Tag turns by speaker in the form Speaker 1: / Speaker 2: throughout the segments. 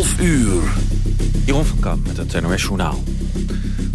Speaker 1: 11 uur.
Speaker 2: Jeroen van Kamp met het NOS Journaal.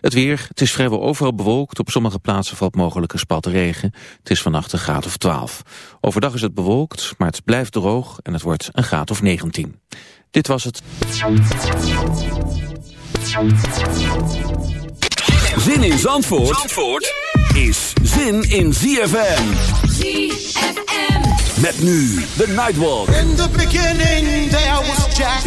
Speaker 2: Het weer, het is vrijwel overal bewolkt. Op sommige plaatsen valt mogelijk een spat regen. Het is vannacht een graad of 12. Overdag is het bewolkt, maar het blijft droog en het wordt een graad of 19. Dit was het.
Speaker 1: Zin in Zandvoort, Zandvoort is zin in ZFM.
Speaker 3: ZFM.
Speaker 1: Met nu de Nightwalk.
Speaker 4: In the beginning there was Jack.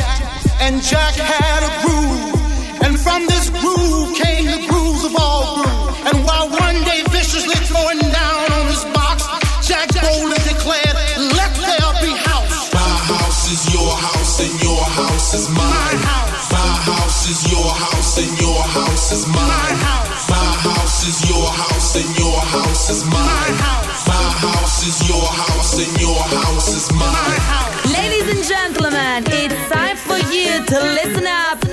Speaker 4: And Jack had a groove. And from this groove came the grooves of all grooves. And while one day viciously throwing down on his box, Jack boldly declared, Let there be house.
Speaker 5: My house is your house, and your house is mine.
Speaker 4: My house.
Speaker 5: My house is your house, and your house is mine.
Speaker 4: My house.
Speaker 5: My house is your house, and your house is mine.
Speaker 4: My house.
Speaker 5: My house is your house, and your house is mine.
Speaker 4: My house.
Speaker 3: Ladies and gentlemen, it's time for you to listen up to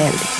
Speaker 3: Held.